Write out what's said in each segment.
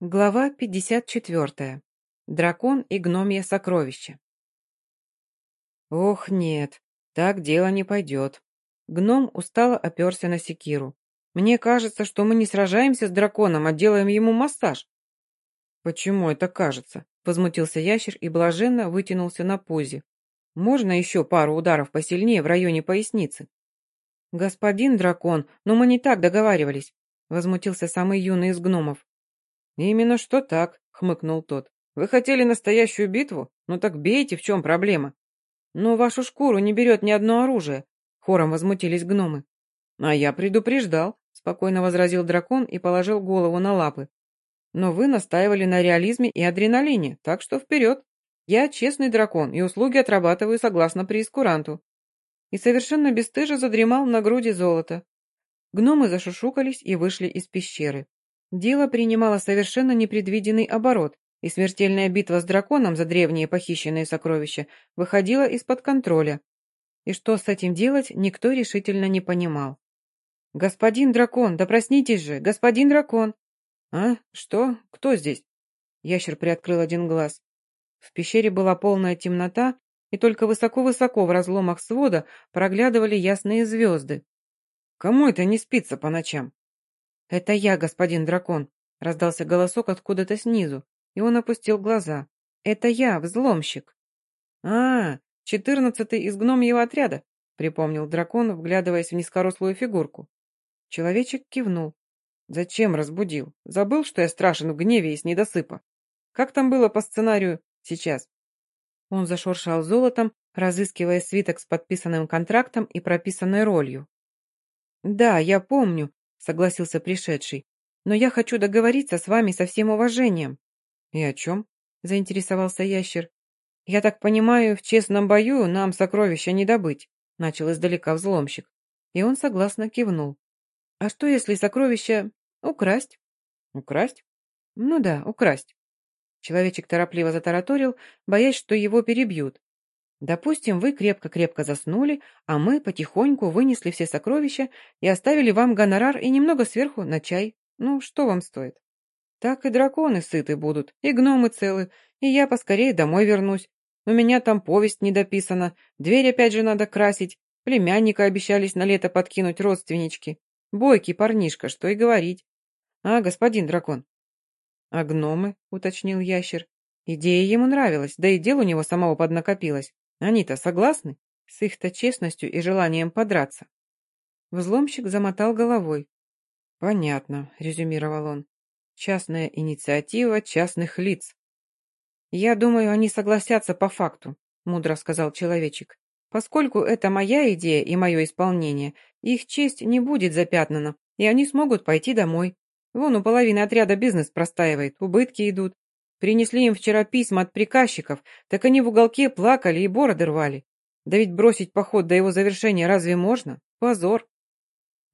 Глава 54. Дракон и гномье сокровище. Ох, нет, так дело не пойдет. Гном устало оперся на секиру. Мне кажется, что мы не сражаемся с драконом, а делаем ему массаж. Почему это кажется? Возмутился ящер и блаженно вытянулся на позе. Можно еще пару ударов посильнее в районе поясницы? Господин дракон, но мы не так договаривались. Возмутился самый юный из гномов. «Именно что так», — хмыкнул тот. «Вы хотели настоящую битву? Ну так бейте, в чем проблема?» «Но вашу шкуру не берет ни одно оружие», — хором возмутились гномы. «А я предупреждал», — спокойно возразил дракон и положил голову на лапы. «Но вы настаивали на реализме и адреналине, так что вперед. Я честный дракон и услуги отрабатываю согласно прескуранту». И совершенно бесстыже задремал на груди золота. Гномы зашушукались и вышли из пещеры. Дело принимало совершенно непредвиденный оборот, и смертельная битва с драконом за древние похищенные сокровища выходила из-под контроля. И что с этим делать, никто решительно не понимал. «Господин дракон, да проснитесь же, господин дракон!» «А? Что? Кто здесь?» Ящер приоткрыл один глаз. В пещере была полная темнота, и только высоко-высоко в разломах свода проглядывали ясные звезды. «Кому это не спится по ночам?» «Это я, господин дракон», — раздался голосок откуда-то снизу, и он опустил глаза. «Это я, взломщик». «А, четырнадцатый из гномьего отряда», — припомнил дракон, вглядываясь в низкорослую фигурку. Человечек кивнул. «Зачем разбудил? Забыл, что я страшен в гневе и с недосыпа? Как там было по сценарию сейчас?» Он зашуршал золотом, разыскивая свиток с подписанным контрактом и прописанной ролью. «Да, я помню», — согласился пришедший. «Но я хочу договориться с вами со всем уважением». «И о чем?» — заинтересовался ящер. «Я так понимаю, в честном бою нам сокровища не добыть», — начал издалека взломщик. И он согласно кивнул. «А что, если сокровища украсть?» «Украсть?» «Ну да, украсть». Человечек торопливо затараторил, боясь, что его перебьют. Допустим, вы крепко-крепко заснули, а мы потихоньку вынесли все сокровища и оставили вам гонорар и немного сверху на чай. Ну, что вам стоит? Так и драконы сыты будут, и гномы целы, и я поскорее домой вернусь. У меня там повесть не дописана, дверь опять же надо красить, племянника обещались на лето подкинуть родственнички. Бойкий парнишка, что и говорить. А, господин дракон? А гномы, уточнил ящер. Идея ему нравилась, да и дел у него самого поднакопилось. Они-то согласны? С их-то честностью и желанием подраться. Взломщик замотал головой. «Понятно», — резюмировал он. «Частная инициатива частных лиц». «Я думаю, они согласятся по факту», — мудро сказал человечек. «Поскольку это моя идея и мое исполнение, их честь не будет запятнана, и они смогут пойти домой. Вон у половины отряда бизнес простаивает, убытки идут, Принесли им вчера письма от приказчиков, так они в уголке плакали и бороды рвали. Да ведь бросить поход до его завершения разве можно? Позор.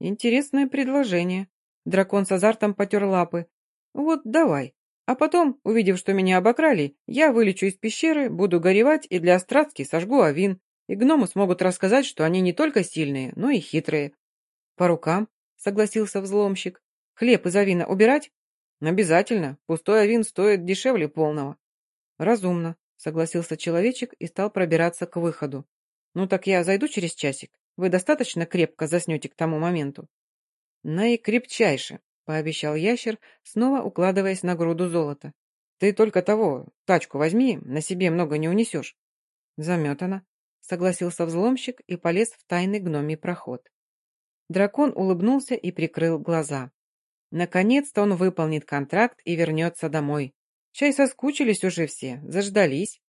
Интересное предложение. Дракон с азартом потер лапы. Вот давай. А потом, увидев, что меня обокрали, я вылечу из пещеры, буду горевать и для Остратки сожгу авин. И гномы смогут рассказать, что они не только сильные, но и хитрые. По рукам, согласился взломщик. Хлеб из авина убирать? «Обязательно. Пустой авин стоит дешевле полного». «Разумно», — согласился человечек и стал пробираться к выходу. «Ну так я зайду через часик. Вы достаточно крепко заснете к тому моменту?» «Наикрепчайше», — пообещал ящер, снова укладываясь на груду золота. «Ты только того, тачку возьми, на себе много не унесешь». «Заметано», — согласился взломщик и полез в тайный гномий проход. Дракон улыбнулся и прикрыл глаза. Наконец-то он выполнит контракт и вернется домой. Чай соскучились уже все, заждались.